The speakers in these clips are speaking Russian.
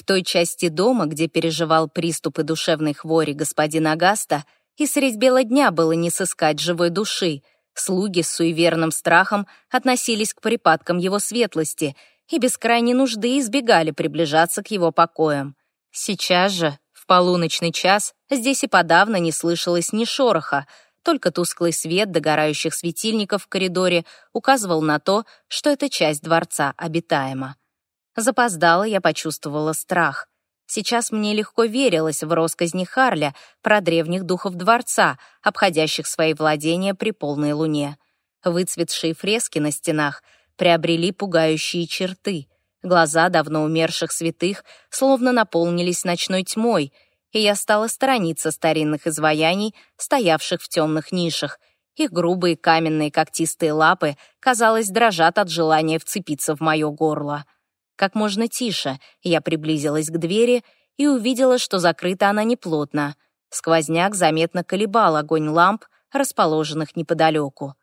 В той части дома, где переживал приступы душевной хвори господин Агаста, и средь бела дня было не сыскать живой души. Слуги с суеверным страхом относились к припадкам его светлости и без крайней нужды избегали приближаться к его покоям. Сейчас же, в полуночный час, здесь и подавно не слышалось ни шороха, только тусклый свет догорающих светильников в коридоре указывал на то, что эта часть дворца обитаема. Запоздала я почувствовала страх. Сейчас мне легко верилось в росказни Харля про древних духов дворца, обходящих свои владения при полной луне. Выцветшие фрески на стенах приобрели пугающие черты. Глаза давно умерших святых словно наполнились ночной тьмой, и я стала сторониться старинных изваяний, стоявших в темных нишах. Их грубые каменные когтистые лапы, казалось, дрожат от желания вцепиться в мое горло. Как можно тише я приблизилась к двери и увидела, что закрыта она неплотно. Сквозняк заметно колебал огонь ламп, расположенных неподалеку.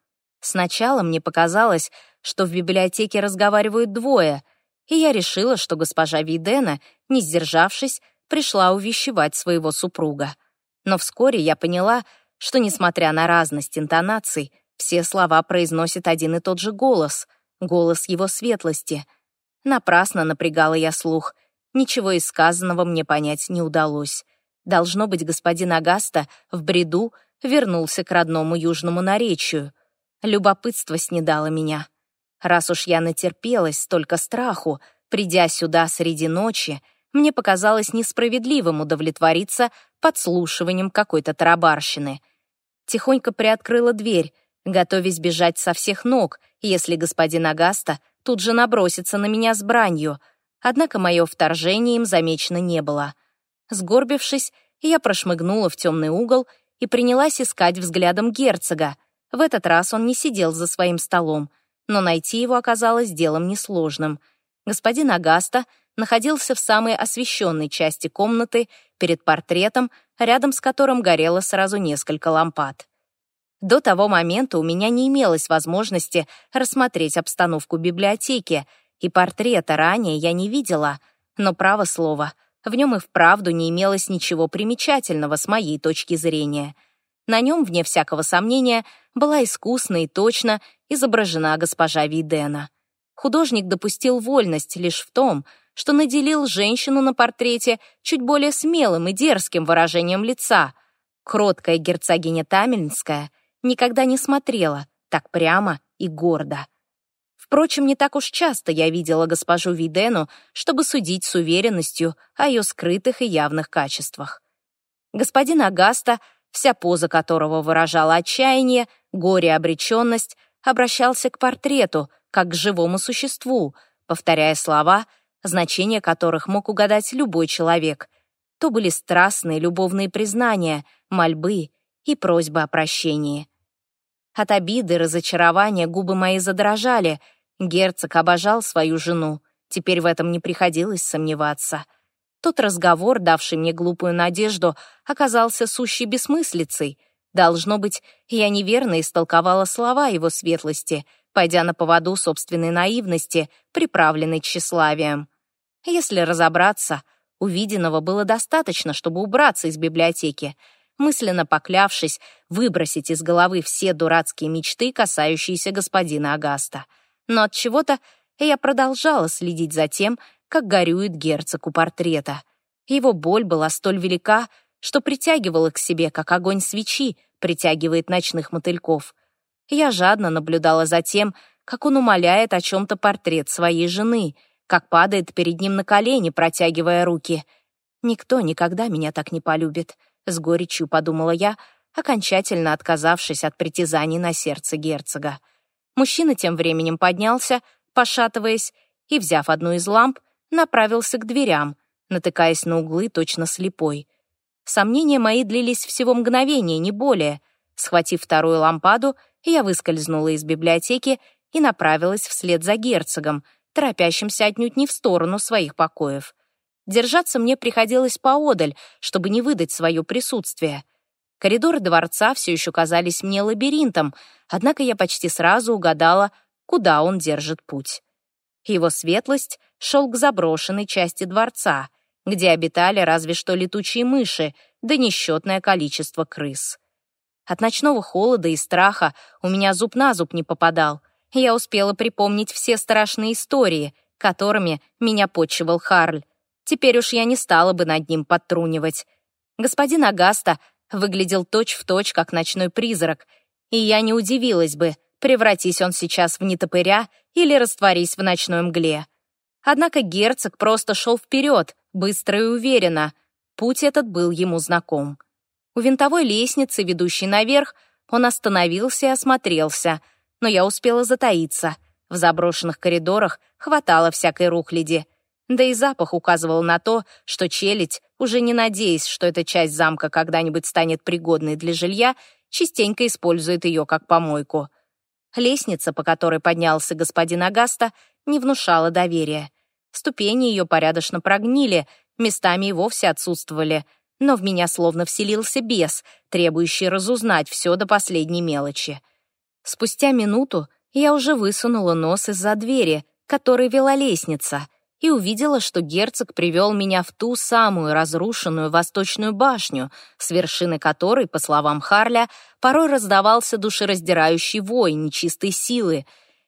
Сначала мне показалось, что в библиотеке разговаривают двое, и я решила, что госпожа Видена, не сдержавшись, пришла увещевать своего супруга. Но вскоре я поняла, что, несмотря на разность интонаций, все слова произносит один и тот же голос, голос его светлости — Напрасно напрягала я слух. Ничего из сказанного мне понять не удалось. Должно быть, господин Агаста в бреду вернулся к родному южному наречию. Любопытство снедало меня. Раз уж я натерпелась столько страху, придя сюда среди ночи, мне показалось несправедливым удовлетвориться подслушиванием какой-то тарабарщины. Тихонько приоткрыла дверь, готовясь бежать со всех ног, если господин Агаста тут же набросится на меня с бранью, однако мое вторжение им замечено не было. Сгорбившись, я прошмыгнула в темный угол и принялась искать взглядом герцога. В этот раз он не сидел за своим столом, но найти его оказалось делом несложным. Господин Агаста находился в самой освещенной части комнаты перед портретом, рядом с которым горело сразу несколько лампад. До того момента у меня не имелось возможности рассмотреть обстановку библиотеки, и портрета ранее я не видела, но, право слово, в нем и вправду не имелось ничего примечательного с моей точки зрения. На нем, вне всякого сомнения, была искусно и точно изображена госпожа Видена. Художник допустил вольность лишь в том, что наделил женщину на портрете чуть более смелым и дерзким выражением лица. Кроткая герцогиня Тамельнская — никогда не смотрела так прямо и гордо. Впрочем, не так уж часто я видела госпожу Видену, чтобы судить с уверенностью о ее скрытых и явных качествах. Господин Агаста, вся поза которого выражала отчаяние, горе и обреченность, обращался к портрету, как к живому существу, повторяя слова, значение которых мог угадать любой человек. То были страстные любовные признания, мольбы и просьбы о прощении. От обиды и разочарования губы мои задрожали. Герцог обожал свою жену. Теперь в этом не приходилось сомневаться. Тот разговор, давший мне глупую надежду, оказался сущей бессмыслицей. Должно быть, я неверно истолковала слова его светлости, пойдя на поводу собственной наивности, приправленной тщеславием. Если разобраться, увиденного было достаточно, чтобы убраться из библиотеки — мысленно поклявшись выбросить из головы все дурацкие мечты, касающиеся господина Агаста. Но от чего-то я продолжала следить за тем, как горюет герцог у портрета. Его боль была столь велика, что притягивала к себе, как огонь свечи притягивает ночных мотыльков. Я жадно наблюдала за тем, как он умоляет о чем-то портрет своей жены, как падает перед ним на колени, протягивая руки. Никто никогда меня так не полюбит. С горечью подумала я, окончательно отказавшись от притязаний на сердце герцога. Мужчина тем временем поднялся, пошатываясь, и, взяв одну из ламп, направился к дверям, натыкаясь на углы точно слепой. Сомнения мои длились всего мгновение, не более. Схватив вторую лампаду, я выскользнула из библиотеки и направилась вслед за герцогом, торопящимся отнюдь не в сторону своих покоев. Держаться мне приходилось поодаль, чтобы не выдать свое присутствие. Коридоры дворца все еще казались мне лабиринтом, однако я почти сразу угадала, куда он держит путь. Его светлость шел к заброшенной части дворца, где обитали разве что летучие мыши, да несчетное количество крыс. От ночного холода и страха у меня зуб на зуб не попадал. Я успела припомнить все страшные истории, которыми меня почивал Харль. Теперь уж я не стала бы над ним подтрунивать. Господин Агаста выглядел точь-в-точь, точь, как ночной призрак, и я не удивилась бы, превратись он сейчас в нетопыря или растворись в ночной мгле. Однако герцог просто шел вперед, быстро и уверенно. Путь этот был ему знаком. У винтовой лестницы, ведущей наверх, он остановился и осмотрелся, но я успела затаиться. В заброшенных коридорах хватало всякой рухляди. Да и запах указывал на то, что челядь, уже не надеясь, что эта часть замка когда-нибудь станет пригодной для жилья, частенько использует ее как помойку. Лестница, по которой поднялся господин Агаста, не внушала доверия. Ступени ее порядочно прогнили, местами и вовсе отсутствовали, но в меня словно вселился бес, требующий разузнать все до последней мелочи. Спустя минуту я уже высунула нос из-за двери, которой вела лестница, и увидела, что герцог привел меня в ту самую разрушенную восточную башню, с вершины которой, по словам Харля, порой раздавался душераздирающий вой нечистой силы.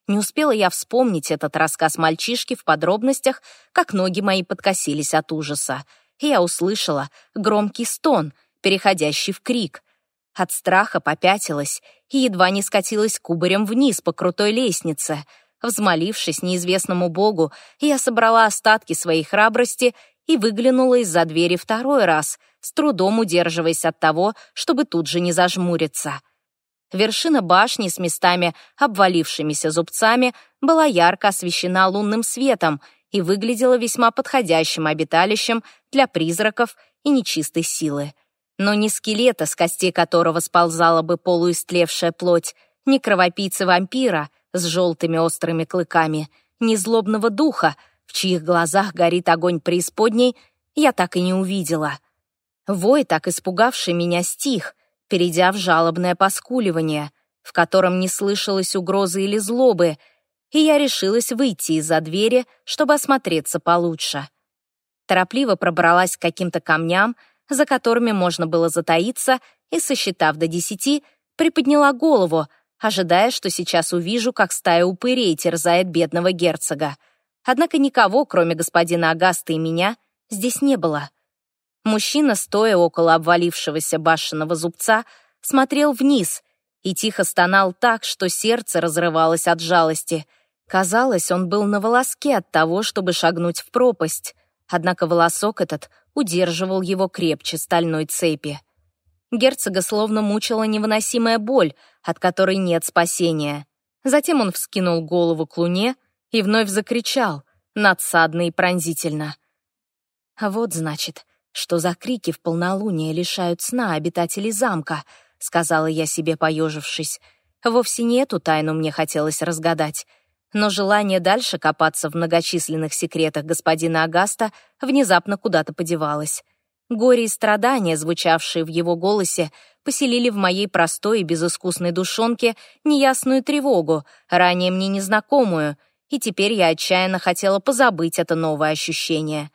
Не успела я вспомнить этот рассказ мальчишки в подробностях, как ноги мои подкосились от ужаса. И я услышала громкий стон, переходящий в крик. От страха попятилась и едва не скатилась кубарем вниз по крутой лестнице — Взмолившись неизвестному богу, я собрала остатки своей храбрости и выглянула из-за двери второй раз, с трудом удерживаясь от того, чтобы тут же не зажмуриться. Вершина башни с местами, обвалившимися зубцами, была ярко освещена лунным светом и выглядела весьма подходящим обиталищем для призраков и нечистой силы. Но ни скелета, с костей которого сползала бы полуистлевшая плоть, ни кровопийцы вампира — с желтыми острыми клыками, ни злобного духа, в чьих глазах горит огонь преисподней, я так и не увидела. Вой, так испугавший меня, стих, перейдя в жалобное поскуливание, в котором не слышалось угрозы или злобы, и я решилась выйти из-за двери, чтобы осмотреться получше. Торопливо пробралась к каким-то камням, за которыми можно было затаиться, и, сосчитав до десяти, приподняла голову, ожидая, что сейчас увижу, как стая упырей терзает бедного герцога. Однако никого, кроме господина Агаста и меня, здесь не было. Мужчина, стоя около обвалившегося башенного зубца, смотрел вниз и тихо стонал так, что сердце разрывалось от жалости. Казалось, он был на волоске от того, чтобы шагнуть в пропасть, однако волосок этот удерживал его крепче стальной цепи. Герцога словно мучила невыносимая боль, от которой нет спасения. Затем он вскинул голову к луне и вновь закричал, надсадно и пронзительно. «А вот, значит, что за крики в полнолуние лишают сна обитателей замка», сказала я себе, поежившись. Вовсе не эту тайну мне хотелось разгадать. Но желание дальше копаться в многочисленных секретах господина Агаста внезапно куда-то подевалось. Горе и страдания, звучавшие в его голосе, поселили в моей простой и безыскусной душонке неясную тревогу, ранее мне незнакомую, и теперь я отчаянно хотела позабыть это новое ощущение.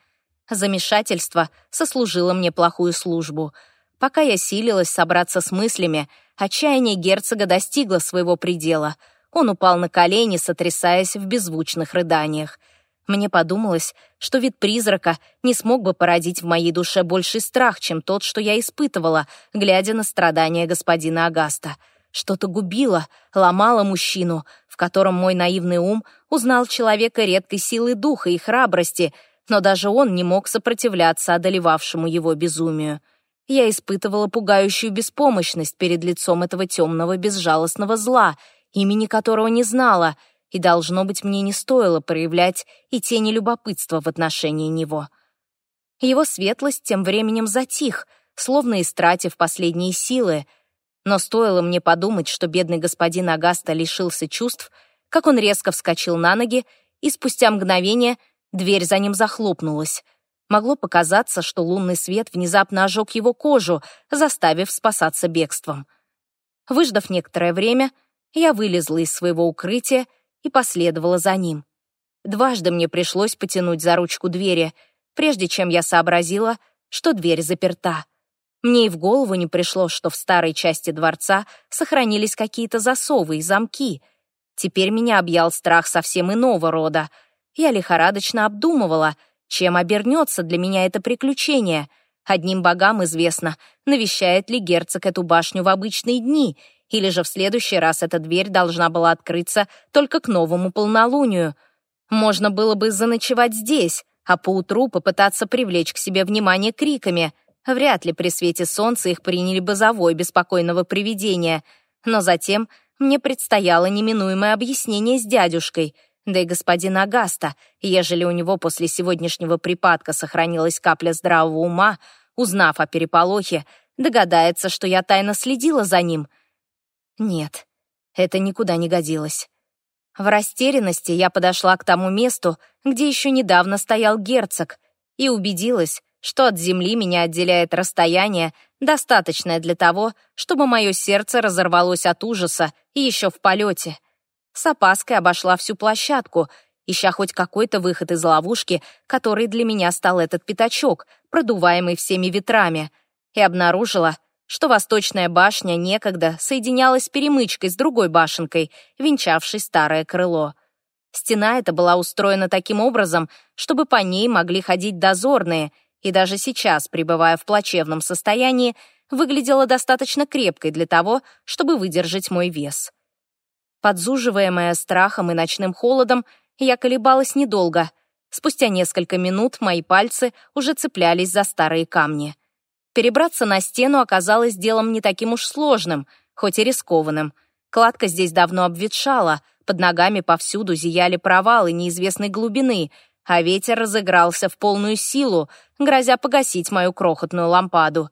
Замешательство сослужило мне плохую службу. Пока я силилась собраться с мыслями, отчаяние герцога достигло своего предела. Он упал на колени, сотрясаясь в беззвучных рыданиях — мне подумалось, что вид призрака не смог бы породить в моей душе больший страх, чем тот, что я испытывала, глядя на страдания господина Агаста. Что-то губило, ломало мужчину, в котором мой наивный ум узнал человека редкой силы духа и храбрости, но даже он не мог сопротивляться одолевавшему его безумию. Я испытывала пугающую беспомощность перед лицом этого темного безжалостного зла, имени которого не знала — и, должно быть, мне не стоило проявлять и тени любопытства в отношении него. Его светлость тем временем затих, словно истратив последние силы, но стоило мне подумать, что бедный господин Агаста лишился чувств, как он резко вскочил на ноги, и спустя мгновение дверь за ним захлопнулась. Могло показаться, что лунный свет внезапно ожег его кожу, заставив спасаться бегством. Выждав некоторое время, я вылезла из своего укрытия и последовала за ним. Дважды мне пришлось потянуть за ручку двери. прежде чем я сообразила, что дверь заперта. Мне и в голову не пришло, что в старой части дворца сохранились какие-то засовы и замки. Теперь меня объял страх совсем иного рода. Я лихорадочно обдумывала, чем обернется для меня это приключение. Одним богам известно, навещает ли герцог эту башню в обычные дни, или же в следующий раз эта дверь должна была открыться только к новому полнолунию. Можно было бы заночевать здесь, а поутру попытаться привлечь к себе внимание криками — Вряд ли при свете солнца их приняли бы за вой беспокойного привидения. Но затем мне предстояло неминуемое объяснение с дядюшкой, да и господин Агаста, ежели у него после сегодняшнего припадка сохранилась капля здравого ума, узнав о переполохе, догадается, что я тайно следила за ним. Нет, это никуда не годилось. В растерянности я подошла к тому месту, где еще недавно стоял герцог, и убедилась, что от земли меня отделяет расстояние, достаточное для того, чтобы мое сердце разорвалось от ужаса и еще в полете. С опаской обошла всю площадку, ища хоть какой-то выход из ловушки, который для меня стал этот пятачок, продуваемый всеми ветрами, и обнаружила, что восточная башня некогда соединялась перемычкой с другой башенкой, венчавшей старое крыло. Стена эта была устроена таким образом, чтобы по ней могли ходить дозорные — и даже сейчас, пребывая в плачевном состоянии, выглядела достаточно крепкой для того, чтобы выдержать мой вес. Подзуживаемая страхом и ночным холодом, я колебалась недолго. Спустя несколько минут мои пальцы уже цеплялись за старые камни. Перебраться на стену оказалось делом не таким уж сложным, хоть и рискованным. Кладка здесь давно обветшала, под ногами повсюду зияли провалы неизвестной глубины — а ветер разыгрался в полную силу, грозя погасить мою крохотную лампаду.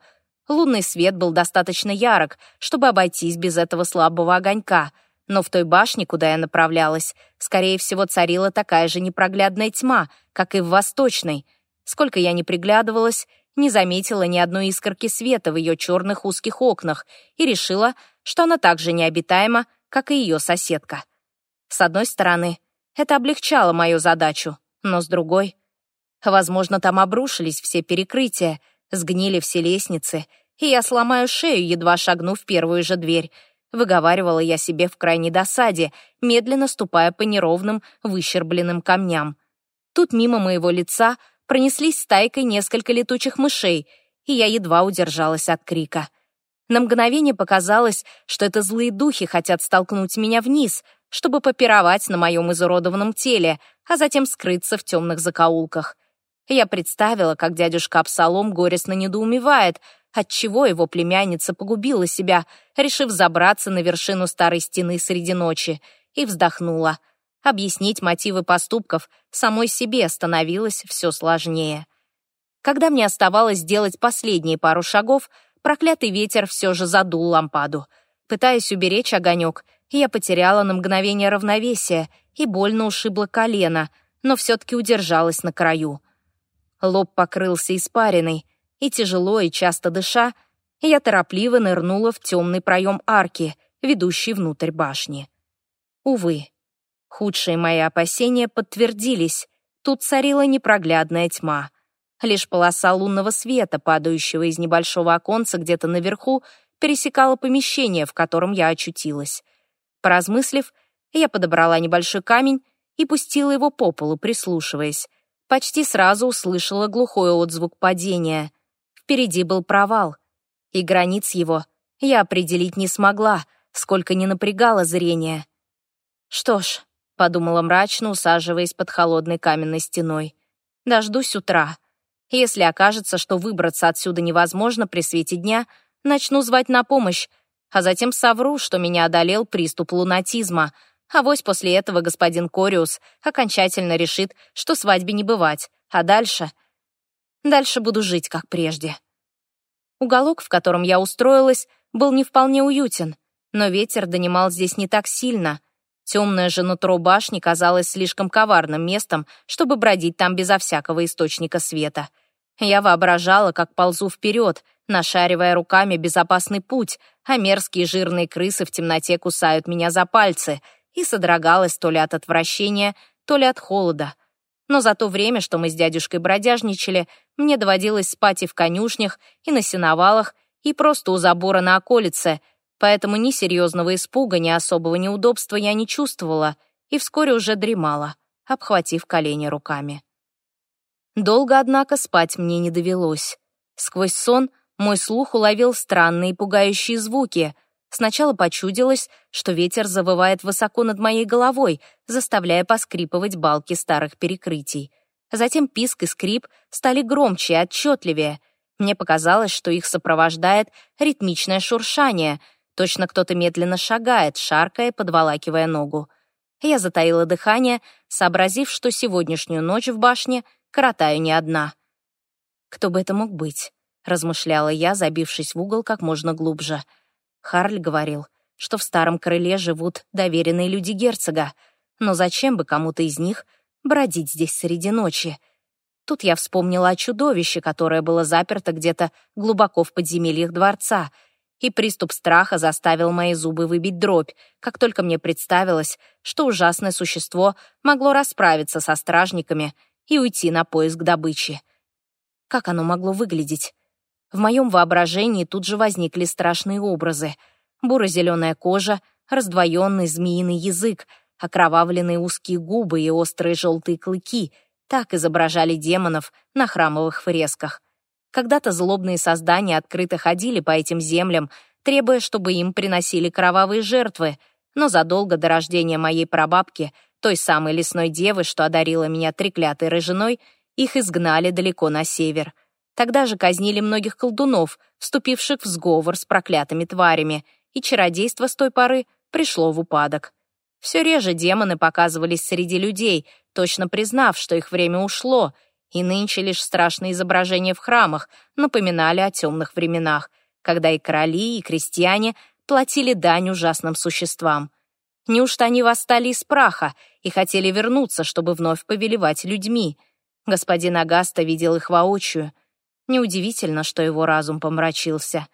Лунный свет был достаточно ярок, чтобы обойтись без этого слабого огонька, но в той башне, куда я направлялась, скорее всего, царила такая же непроглядная тьма, как и в восточной. Сколько я не приглядывалась, не заметила ни одной искорки света в ее черных узких окнах и решила, что она так же необитаема, как и ее соседка. С одной стороны, это облегчало мою задачу, но с другой... Возможно, там обрушились все перекрытия, сгнили все лестницы, и я сломаю шею, едва шагнув в первую же дверь. Выговаривала я себе в крайней досаде, медленно ступая по неровным, выщербленным камням. Тут мимо моего лица пронеслись стайкой несколько летучих мышей, и я едва удержалась от крика. На мгновение показалось, что это злые духи хотят столкнуть меня вниз, чтобы попировать на моем изуродованном теле, а затем скрыться в темных закоулках. Я представила, как дядюшка Абсалом горестно недоумевает, отчего его племянница погубила себя, решив забраться на вершину старой стены среди ночи, и вздохнула. Объяснить мотивы поступков самой себе становилось все сложнее. Когда мне оставалось сделать последние пару шагов, проклятый ветер все же задул лампаду. Пытаясь уберечь огонек, я потеряла на мгновение равновесие и больно ушибла колено, но все-таки удержалась на краю. Лоб покрылся испариной, и тяжело и часто дыша, я торопливо нырнула в темный проем арки, ведущий внутрь башни. Увы, худшие мои опасения подтвердились. Тут царила непроглядная тьма. Лишь полоса лунного света, падающего из небольшого оконца где-то наверху, пересекала помещение, в котором я очутилась. Поразмыслив, я подобрала небольшой камень и пустила его по полу, прислушиваясь. Почти сразу услышала глухой отзвук падения. Впереди был провал, и границ его я определить не смогла, сколько не напрягало зрение. «Что ж», — подумала мрачно, усаживаясь под холодной каменной стеной, «дождусь утра. Если окажется, что выбраться отсюда невозможно при свете дня, начну звать на помощь, а затем совру, что меня одолел приступ лунатизма — Авось после этого господин Кориус окончательно решит, что свадьбе не бывать, а дальше... Дальше буду жить, как прежде. Уголок, в котором я устроилась, был не вполне уютен, но ветер донимал здесь не так сильно. Темное же нутро башни казалось слишком коварным местом, чтобы бродить там безо всякого источника света. Я воображала, как ползу вперед, нашаривая руками безопасный путь, а мерзкие жирные крысы в темноте кусают меня за пальцы — и содрогалась то ли от отвращения, то ли от холода. Но за то время, что мы с дядюшкой бродяжничали, мне доводилось спать и в конюшнях, и на сеновалах, и просто у забора на околице, поэтому ни серьезного испуга, ни особого неудобства я не чувствовала и вскоре уже дремала, обхватив колени руками. Долго, однако, спать мне не довелось. Сквозь сон мой слух уловил странные пугающие звуки. Сначала почудилось, что ветер завывает высоко над моей головой, заставляя поскрипывать балки старых перекрытий. Затем писк и скрип стали громче и отчетливее. Мне показалось, что их сопровождает ритмичное шуршание. Точно кто-то медленно шагает, шаркая, подволакивая ногу. Я затаила дыхание, сообразив, что сегодняшнюю ночь в башне коротаю не одна. Кто бы это мог быть? размышляла я, забившись в угол как можно глубже. Харль говорил, что в старом крыле живут доверенные люди герцога, но зачем бы кому-то из них бродить здесь среди ночи? Тут я вспомнила о чудовище, которое было заперто где-то глубоко в подземельях дворца, и приступ страха заставил мои зубы выбить дробь, как только мне представилось, что ужасное существо могло расправиться со стражниками и уйти на поиск добычи. Как оно могло выглядеть? В моем воображении тут же возникли страшные образы. Буро-зеленая кожа, раздвоенный змеиный язык, окровавленные узкие губы и острые желтые клыки — так изображали демонов на храмовых фресках. Когда-то злобные создания открыто ходили по этим землям, требуя, чтобы им приносили кровавые жертвы, но задолго до рождения моей прабабки, той самой лесной девы, что одарила меня треклятой рыжиной, их изгнали далеко на север. Тогда же казнили многих колдунов, вступивших в сговор с проклятыми тварями, и чародейство с той поры пришло в упадок. Все реже демоны показывались среди людей, точно признав, что их время ушло, и нынче лишь страшные изображения в храмах напоминали о темных временах, когда и короли, и крестьяне платили дань ужасным существам. Неужто они восстали из праха и хотели вернуться, чтобы вновь повелевать людьми? Господин Агаста видел их воочию. Неудивительно, что его разум помрачился.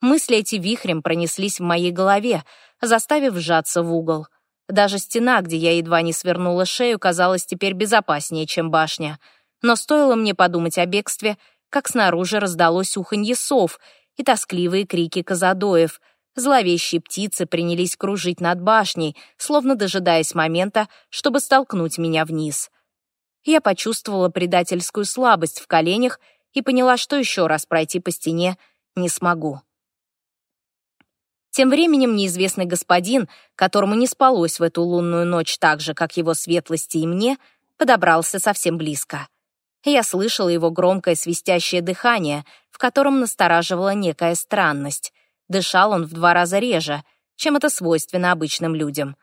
Мысли эти вихрем пронеслись в моей голове, заставив сжаться в угол. Даже стена, где я едва не свернула шею, казалась теперь безопаснее, чем башня. Но стоило мне подумать о бегстве, как снаружи раздалось уханье сов и тоскливые крики казадоев. Зловещие птицы принялись кружить над башней, словно дожидаясь момента, чтобы столкнуть меня вниз. Я почувствовала предательскую слабость в коленях и поняла, что еще раз пройти по стене не смогу. Тем временем неизвестный господин, которому не спалось в эту лунную ночь так же, как его светлости и мне, подобрался совсем близко. Я слышала его громкое свистящее дыхание, в котором настораживала некая странность. Дышал он в два раза реже, чем это свойственно обычным людям.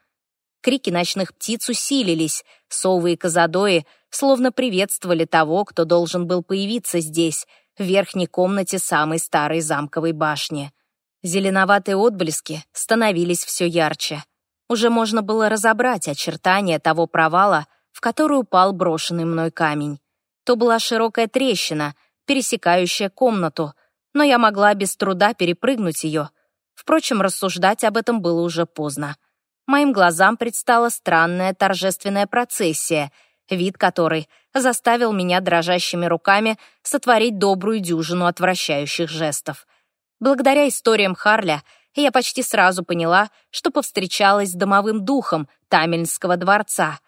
Крики ночных птиц усилились, совы и козадои словно приветствовали того, кто должен был появиться здесь, в верхней комнате самой старой замковой башни. Зеленоватые отблески становились все ярче. Уже можно было разобрать очертания того провала, в который упал брошенный мной камень. То была широкая трещина, пересекающая комнату, но я могла без труда перепрыгнуть ее. Впрочем, рассуждать об этом было уже поздно. Моим глазам предстала странная торжественная процессия, вид которой заставил меня дрожащими руками сотворить добрую дюжину отвращающих жестов — Благодаря историям Харля я почти сразу поняла, что повстречалась с домовым духом Тамельнского дворца.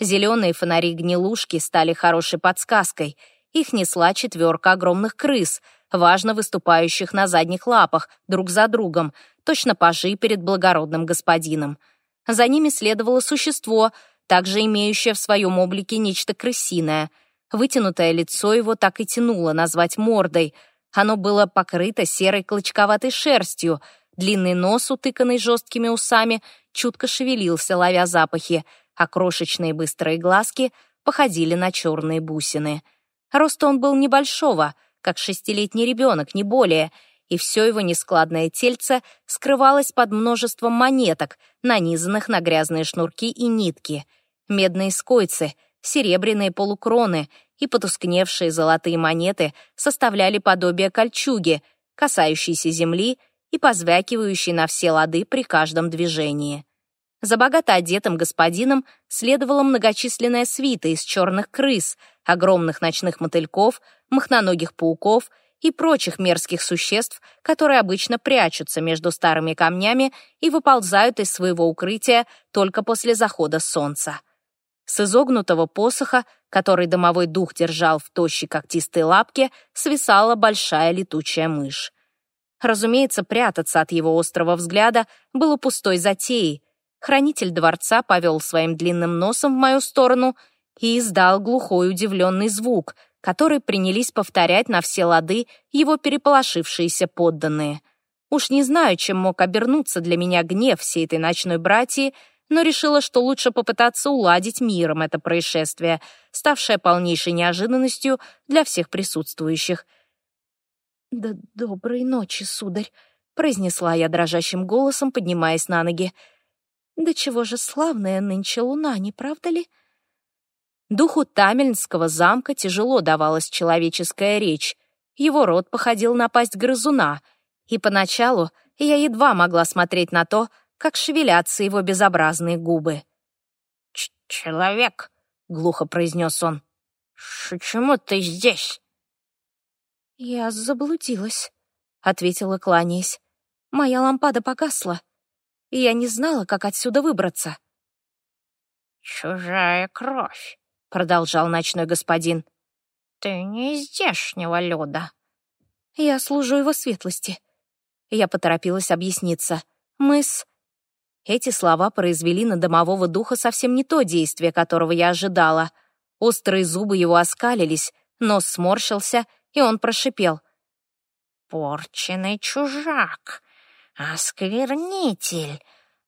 Зеленые фонари-гнилушки стали хорошей подсказкой. Их несла четверка огромных крыс, важно выступающих на задних лапах, друг за другом, точно пажи перед благородным господином. За ними следовало существо, также имеющее в своем облике нечто крысиное. Вытянутое лицо его так и тянуло назвать мордой — оно было покрыто серой клочковатой шерстью, длинный нос, утыканный жесткими усами, чутко шевелился, ловя запахи, а крошечные быстрые глазки походили на черные бусины. Роста он был небольшого, как шестилетний ребенок, не более, и все его нескладное тельце скрывалось под множеством монеток, нанизанных на грязные шнурки и нитки. Медные скойцы, серебряные полукроны — и потускневшие золотые монеты составляли подобие кольчуги, касающейся земли и позвякивающей на все лады при каждом движении. За богато одетым господином следовала многочисленная свита из черных крыс, огромных ночных мотыльков, махноногих пауков и прочих мерзких существ, которые обычно прячутся между старыми камнями и выползают из своего укрытия только после захода солнца. С изогнутого посоха, который домовой дух держал в тощей когтистой лапке, свисала большая летучая мышь. Разумеется, прятаться от его острого взгляда было пустой затеей. Хранитель дворца повел своим длинным носом в мою сторону и издал глухой удивленный звук, который принялись повторять на все лады его переполошившиеся подданные. Уж не знаю, чем мог обернуться для меня гнев всей этой ночной братьи, но решила, что лучше попытаться уладить миром это происшествие, ставшее полнейшей неожиданностью для всех присутствующих — «Да доброй ночи, сударь», — произнесла я дрожащим голосом, поднимаясь на ноги. «Да чего же славная нынче луна, не правда ли?» Духу Тамельнского замка тяжело давалась человеческая речь. Его рот походил на пасть грызуна, и поначалу я едва могла смотреть на то, как шевелятся его безобразные губы. «Человек», — глухо произнес он, — «почему ты здесь?» «Я заблудилась», — ответила, кланяясь. «Моя лампада погасла, и я не знала, как отсюда выбраться». «Чужая кровь», — продолжал ночной господин. «Ты не из здешнего люда». «Я служу его светлости». Я поторопилась объясниться. «Мы с...» Эти слова произвели на домового духа совсем не то действие, которого я ожидала. Острые зубы его оскалились, нос сморщился — и он прошипел. «Порченый чужак! Осквернитель!»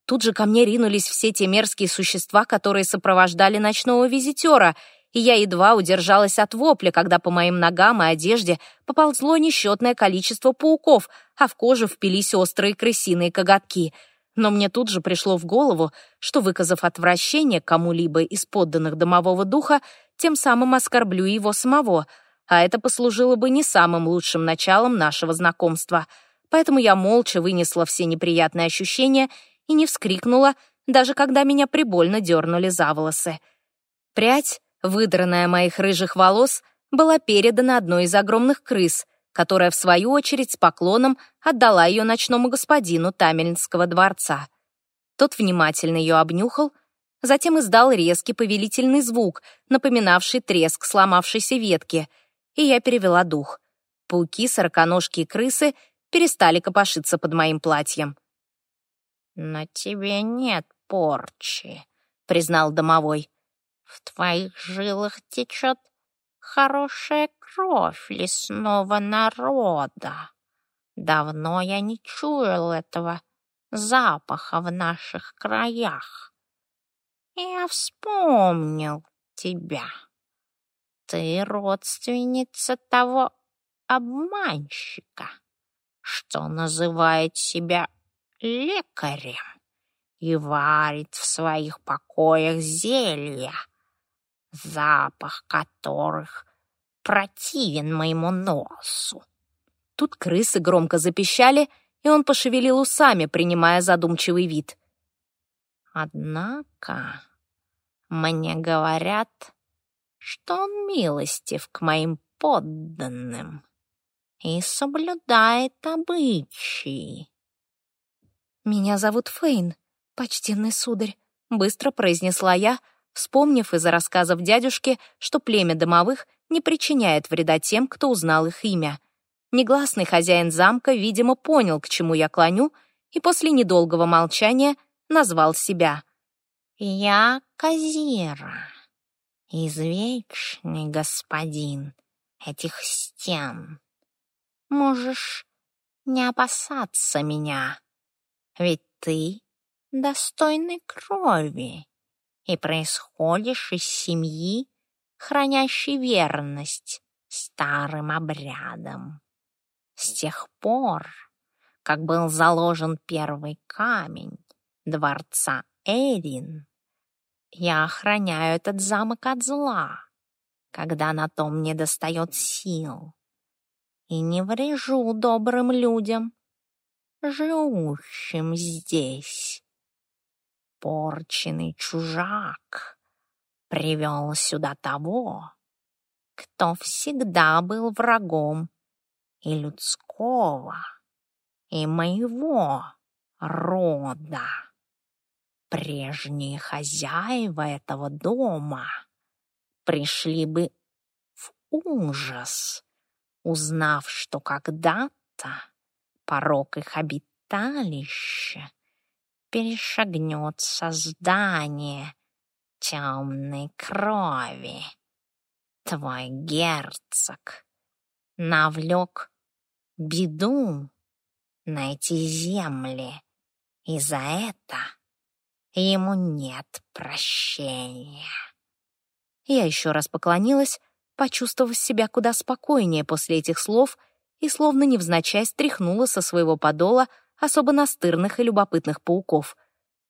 Тут же ко мне ринулись все те мерзкие существа, которые сопровождали ночного визитера, и я едва удержалась от вопля, когда по моим ногам и одежде поползло несчетное количество пауков, а в кожу впились острые крысиные коготки. Но мне тут же пришло в голову, что, выказав отвращение кому-либо из подданных домового духа, тем самым оскорблю его самого — а это послужило бы не самым лучшим началом нашего знакомства. Поэтому я молча вынесла все неприятные ощущения и не вскрикнула, даже когда меня прибольно дернули за волосы. Прядь, выдранная моих рыжих волос, была передана одной из огромных крыс, которая, в свою очередь, с поклоном отдала ее ночному господину Тамельнского дворца. Тот внимательно ее обнюхал, затем издал резкий повелительный звук, напоминавший треск сломавшейся ветки — и я перевела дух. Пауки, сороконожки и крысы перестали копошиться под моим платьем. «На тебе нет порчи», — признал домовой. «В твоих жилах течет хорошая кровь лесного народа. Давно я не чуял этого запаха в наших краях. Я вспомнил тебя» ты родственница того обманщика, что называет себя лекарем и варит в своих покоях зелья, запах которых противен моему носу. Тут крысы громко запищали, и он пошевелил усами, принимая задумчивый вид. Однако мне говорят, что он милостив к моим подданным и соблюдает обычаи. «Меня зовут Фейн, почтенный сударь», — быстро произнесла я, вспомнив из рассказов дядюшки, что племя домовых не причиняет вреда тем, кто узнал их имя. Негласный хозяин замка, видимо, понял, к чему я клоню, и после недолгого молчания назвал себя. «Я Казира» извечный господин этих стен. Можешь не опасаться меня, ведь ты достойный крови и происходишь из семьи, хранящей верность старым обрядам. С тех пор, как был заложен первый камень дворца Эрин, я охраняю этот замок от зла, когда на том не достает сил. И не врежу добрым людям, живущим здесь. испорченный чужак привел сюда того, кто всегда был врагом и людского, и моего рода. Прежние хозяева этого дома пришли бы в ужас, узнав, что когда-то порог их обиталища перешагнет создание темной крови. Твой герцог навлек беду на эти земли, и за это ему нет прощения. Я еще раз поклонилась, почувствовав себя куда спокойнее после этих слов и словно невзначай стряхнула со своего подола особо настырных и любопытных пауков.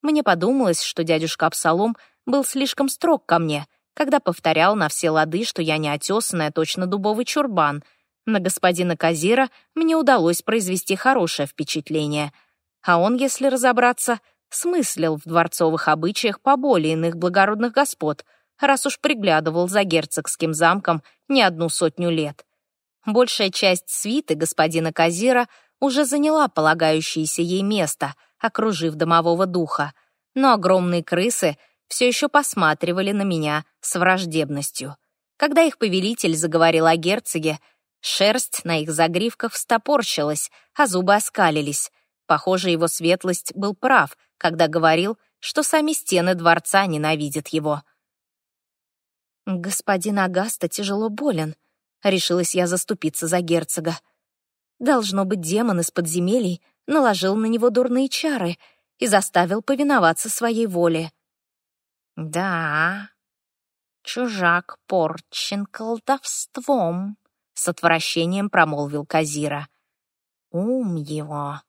Мне подумалось, что дядюшка Абсалом был слишком строг ко мне, когда повторял на все лады, что я неотесанная, точно дубовый чурбан. На господина Казира мне удалось произвести хорошее впечатление. А он, если разобраться, смыслил в дворцовых обычаях поболее иных благородных господ, раз уж приглядывал за герцогским замком не одну сотню лет. Большая часть свиты господина Казира уже заняла полагающееся ей место, окружив домового духа, но огромные крысы все еще посматривали на меня с враждебностью. Когда их повелитель заговорил о герцоге, шерсть на их загривках встопорщилась, а зубы оскалились. Похоже, его светлость был прав, когда говорил, что сами стены дворца ненавидят его. «Господин Агаста тяжело болен», — решилась я заступиться за герцога. Должно быть, демон из подземелий наложил на него дурные чары и заставил повиноваться своей воле. «Да, чужак порчен колдовством», — с отвращением промолвил Казира. «Ум его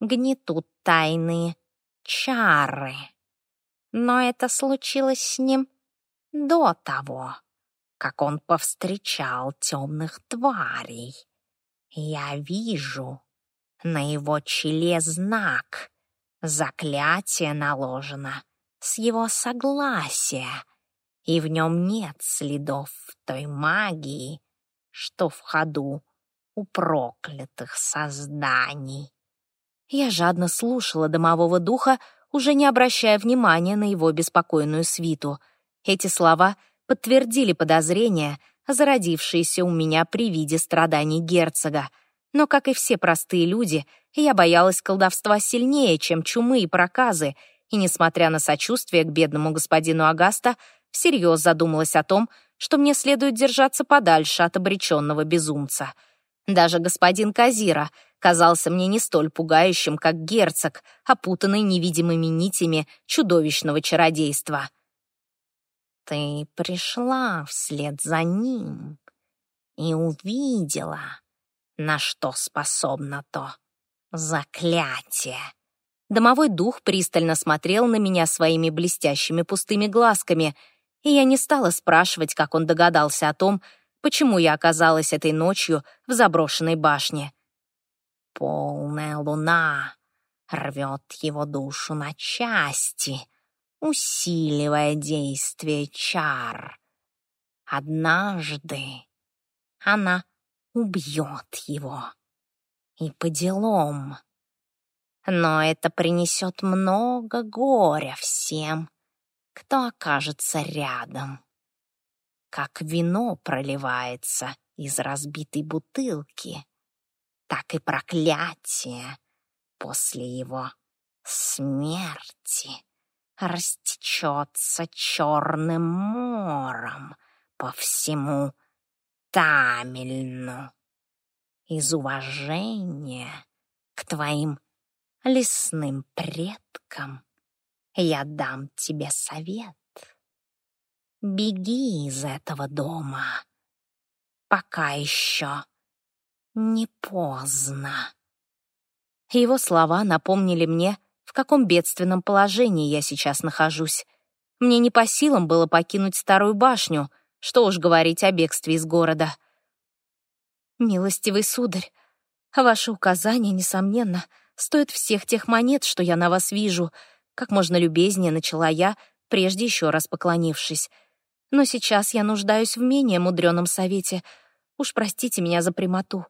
гнетут тайные чары. Но это случилось с ним до того, как он повстречал темных тварей. Я вижу на его челе знак. Заклятие наложено с его согласия, и в нем нет следов той магии, что в ходу у проклятых созданий. Я жадно слушала домового духа, уже не обращая внимания на его беспокойную свиту. Эти слова подтвердили подозрения, зародившиеся у меня при виде страданий герцога. Но, как и все простые люди, я боялась колдовства сильнее, чем чумы и проказы, и, несмотря на сочувствие к бедному господину Агаста, всерьез задумалась о том, что мне следует держаться подальше от обреченного безумца. Даже господин Казира казался мне не столь пугающим, как герцог, опутанный невидимыми нитями чудовищного чародейства. Ты пришла вслед за ним и увидела, на что способно то заклятие. Домовой дух пристально смотрел на меня своими блестящими пустыми глазками, и я не стала спрашивать, как он догадался о том, почему я оказалась этой ночью в заброшенной башне. Полная луна рвет его душу на части — усиливая действие чар. Однажды она убьет его. И по делам. Но это принесет много горя всем, кто окажется рядом. Как вино проливается из разбитой бутылки, так и проклятие после его смерти растечется черным мором по всему Тамельну. Из уважения к твоим лесным предкам я дам тебе совет. Беги из этого дома, пока еще не поздно. Его слова напомнили мне в каком бедственном положении я сейчас нахожусь. Мне не по силам было покинуть старую башню, что уж говорить о бегстве из города. «Милостивый сударь, ваши указания, несомненно, стоят всех тех монет, что я на вас вижу. Как можно любезнее начала я, прежде еще раз поклонившись. «Но сейчас я нуждаюсь в менее мудреном совете. Уж простите меня за прямоту.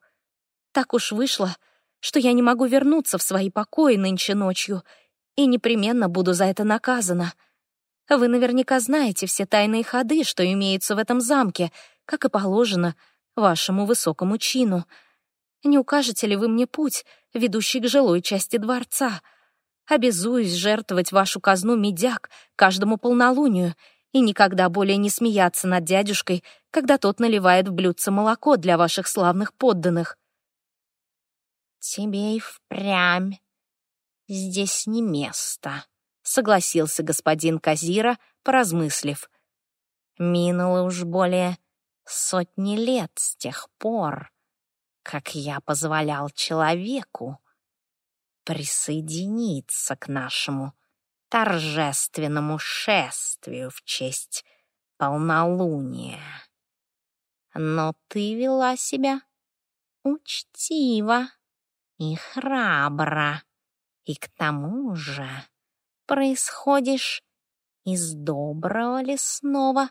Так уж вышло, что я не могу вернуться в свои покои нынче ночью, и непременно буду за это наказана. Вы наверняка знаете все тайные ходы, что имеются в этом замке, как и положено вашему высокому чину. Не укажете ли вы мне путь, ведущий к жилой части дворца? Обязуюсь жертвовать вашу казну медяк каждому полнолунию и никогда более не смеяться над дядюшкой, когда тот наливает в блюдце молоко для ваших славных подданных. «Тебе и впрямь здесь не место», — согласился господин Казира, поразмыслив. «Минуло уж более сотни лет с тех пор, как я позволял человеку присоединиться к нашему торжественному шествию в честь полнолуния. Но ты вела себя учтиво и храбро, и к тому же происходишь из доброго лесного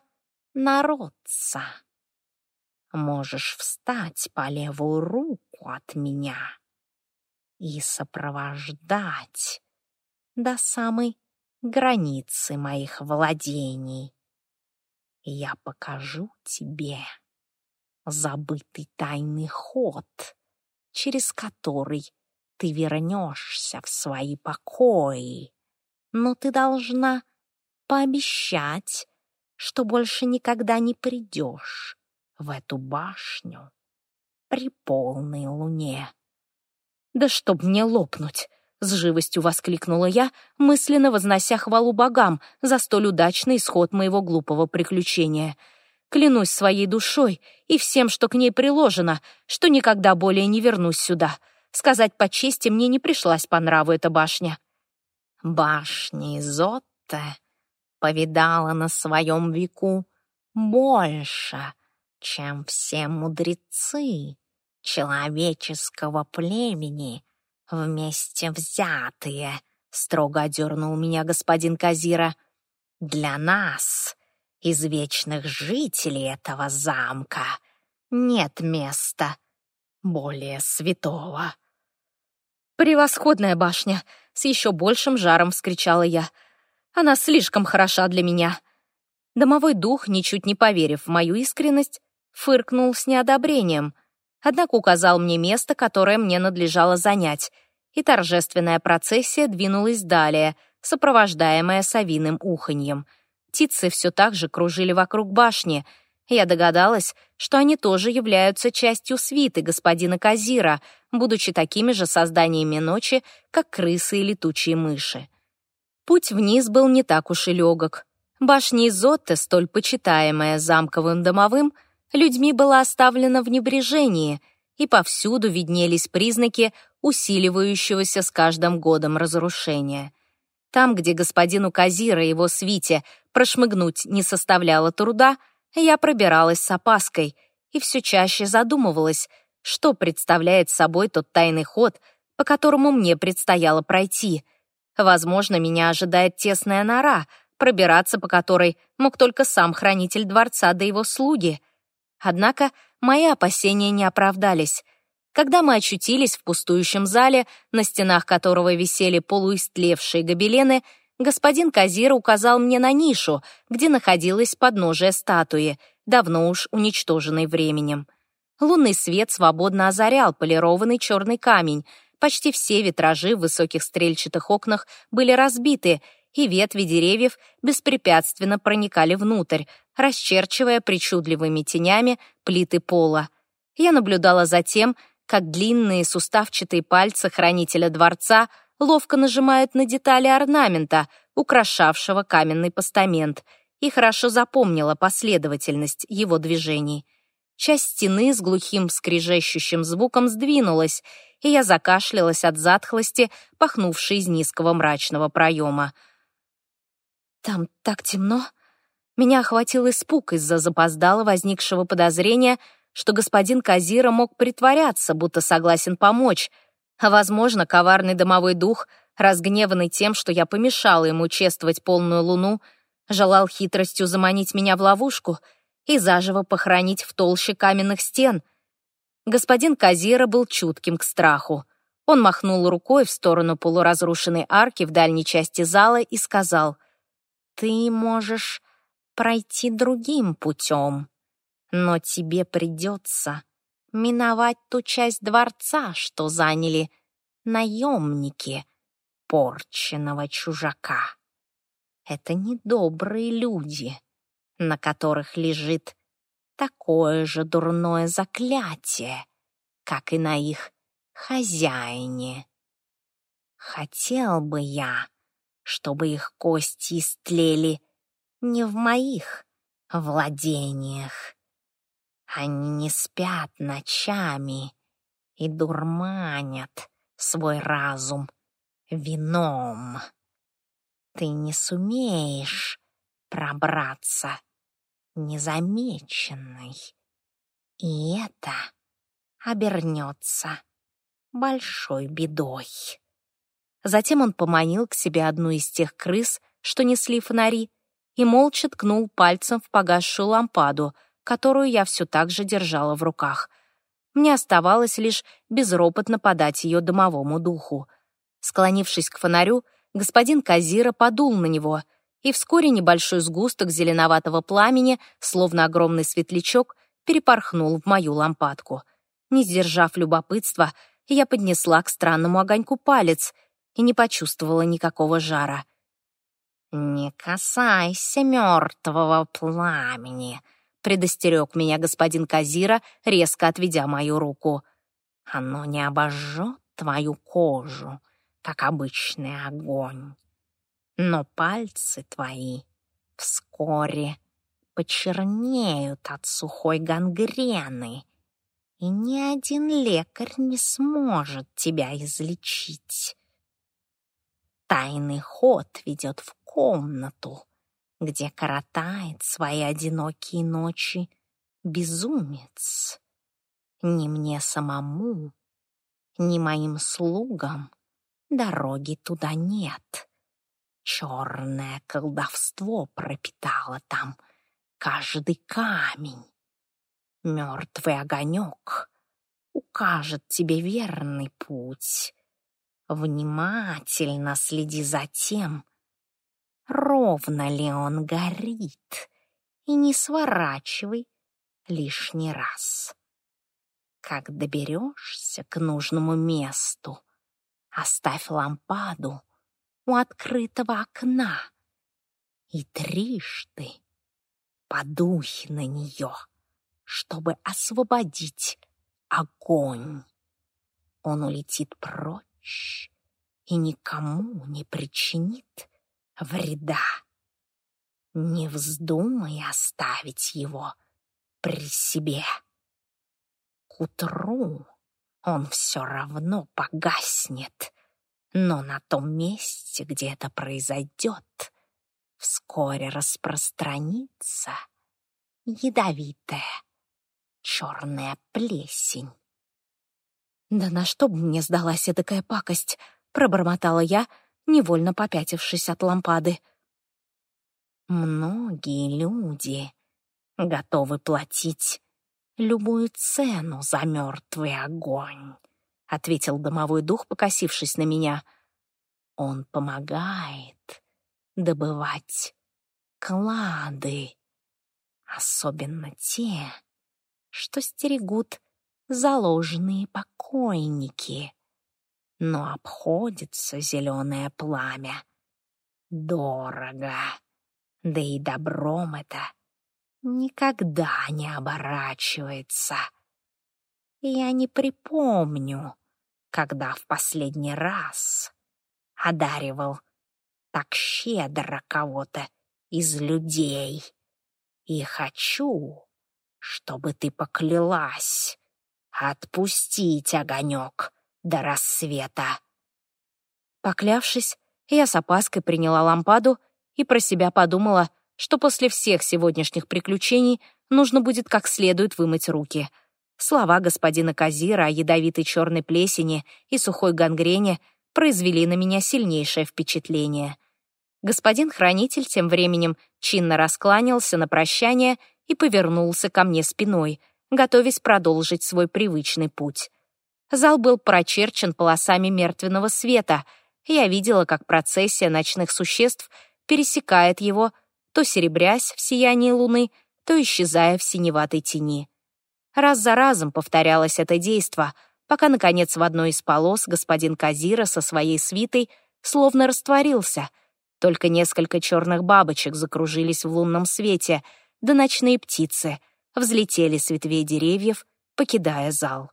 народца. Можешь встать по левую руку от меня и сопровождать до самой границы моих владений. Я покажу тебе забытый тайный ход, через который ты вернешься в свои покои. Но ты должна пообещать, что больше никогда не придешь в эту башню при полной луне. «Да чтоб мне лопнуть!» — с живостью воскликнула я, мысленно вознося хвалу богам за столь удачный исход моего глупого приключения — Клянусь своей душой и всем, что к ней приложено, что никогда более не вернусь сюда. Сказать по чести, мне не пришлась по нраву эта башня. Башня Изотте повидала на своем веку больше, чем все мудрецы человеческого племени вместе взятые, строго одернул меня господин Казира. Для нас из вечных жителей этого замка нет места более святого. «Превосходная башня!» — с еще большим жаром вскричала я. «Она слишком хороша для меня». Домовой дух, ничуть не поверив в мою искренность, фыркнул с неодобрением, однако указал мне место, которое мне надлежало занять, и торжественная процессия двинулась далее, сопровождаемая совиным уханьем — Птицы все так же кружили вокруг башни. Я догадалась, что они тоже являются частью свиты господина Казира, будучи такими же созданиями ночи, как крысы и летучие мыши. Путь вниз был не так уж и легок. Башня Изотте, столь почитаемая замковым домовым, людьми была оставлена в небрежении, и повсюду виднелись признаки усиливающегося с каждым годом разрушения. Там, где господину Казира и его свите прошмыгнуть не составляло труда, я пробиралась с опаской и все чаще задумывалась, что представляет собой тот тайный ход, по которому мне предстояло пройти. Возможно, меня ожидает тесная нора, пробираться по которой мог только сам хранитель дворца да его слуги. Однако мои опасения не оправдались — когда мы очутились в пустующем зале, на стенах которого висели полуистлевшие гобелены, господин Казир указал мне на нишу, где находилось подножие статуи, давно уж уничтоженной временем. Лунный свет свободно озарял полированный черный камень, почти все витражи в высоких стрельчатых окнах были разбиты, и ветви деревьев беспрепятственно проникали внутрь, расчерчивая причудливыми тенями плиты пола. Я наблюдала за тем, как длинные суставчатые пальцы хранителя дворца ловко нажимают на детали орнамента, украшавшего каменный постамент, и хорошо запомнила последовательность его движений. Часть стены с глухим скрежещущим звуком сдвинулась, и я закашлялась от затхлости, пахнувшей из низкого мрачного проема. «Там так темно!» Меня охватил испуг из-за запоздало возникшего подозрения — что господин Казира мог притворяться, будто согласен помочь, возможно, коварный домовой дух разгневанный тем, что я помешала ему чествовать полную луну, желал хитростью заманить меня в ловушку и заживо похоронить в толще каменных стен. Господин Казира был чутким к страху. Он махнул рукой в сторону полуразрушенной арки в дальней части зала и сказал, «Ты можешь пройти другим путем, но тебе придется миновать ту часть дворца, что заняли наемники порченного чужака. Это недобрые люди, на которых лежит такое же дурное заклятие, как и на их хозяине. Хотел бы я, чтобы их кости истлели не в моих владениях. Они не спят ночами и дурманят свой разум вином. Ты не сумеешь пробраться незамеченной, и это обернется большой бедой. Затем он поманил к себе одну из тех крыс, что несли фонари, и молча ткнул пальцем в погасшую лампаду, которую я все так же держала в руках. Мне оставалось лишь безропотно подать ее домовому духу. Склонившись к фонарю, господин Казира подул на него, и вскоре небольшой сгусток зеленоватого пламени, словно огромный светлячок, перепорхнул в мою лампадку. Не сдержав любопытства, я поднесла к странному огоньку палец и не почувствовала никакого жара — «Не касайся мертвого пламени», — предостерег меня господин Казира, резко отведя мою руку. «Оно не обожжет твою кожу, как обычный огонь. Но пальцы твои вскоре почернеют от сухой гангрены, и ни один лекарь не сможет тебя излечить. Тайный ход ведет в комнату, где коротает свои одинокие ночи безумец. Ни мне самому, ни моим слугам дороги туда нет. Черное колдовство пропитало там каждый камень. Мертвый огонек укажет тебе верный путь. Внимательно следи за тем, ровно ли он горит, и не сворачивай лишний раз. Как доберешься к нужному месту, оставь лампаду у открытого окна и трижды подуй на нее, чтобы освободить огонь. Он улетит прочь и никому не причинит вреда. Не вздумай оставить его при себе. К утру он все равно погаснет, но на том месте, где это произойдет, вскоре распространится ядовитая черная плесень. «Да на что бы мне сдалась эта такая пакость?» — пробормотала я, невольно попятившись от лампады. Многие люди готовы платить любую цену за мертвый огонь, ответил домовой дух, покосившись на меня. Он помогает добывать клады, особенно те, что стерегут заложенные покойники но обходится зеленое пламя. Дорого. Да и добром это никогда не оборачивается. Я не припомню, когда в последний раз одаривал так щедро кого-то из людей. И хочу, чтобы ты поклялась отпустить огонек до рассвета. Поклявшись, я с опаской приняла лампаду и про себя подумала, что после всех сегодняшних приключений нужно будет как следует вымыть руки. Слова господина Казира о ядовитой черной плесени и сухой гангрене произвели на меня сильнейшее впечатление. Господин хранитель тем временем чинно раскланялся на прощание и повернулся ко мне спиной, готовясь продолжить свой привычный путь. Зал был прочерчен полосами мертвенного света. Я видела, как процессия ночных существ пересекает его, то серебрясь в сиянии луны, то исчезая в синеватой тени. Раз за разом повторялось это действо, пока, наконец, в одной из полос господин Казира со своей свитой словно растворился. Только несколько черных бабочек закружились в лунном свете, да ночные птицы взлетели с ветвей деревьев, покидая зал.